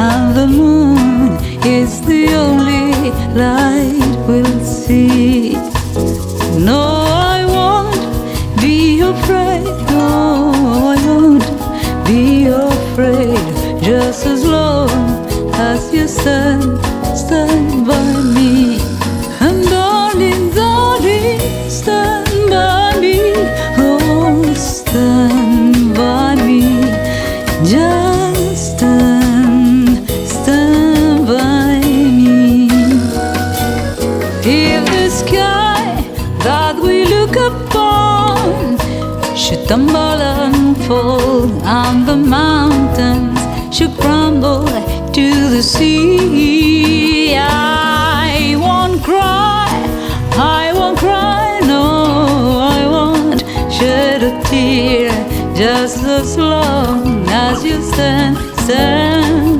and the moon is the only light we'll see. If the sky that we look upon. Should tumble and fall, and the mountains. Should crumble to the sea, I won't cry, I won't cry, no, I won't shed a tear, just as long as you stand, stand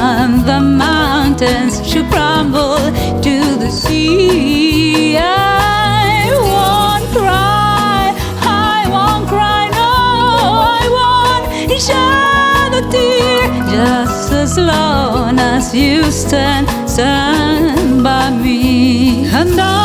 time the mountains should crumble to the sea. I won't cry, I won't cry, no, I won't shed a tear. Just as long as you stand, stand by me. And I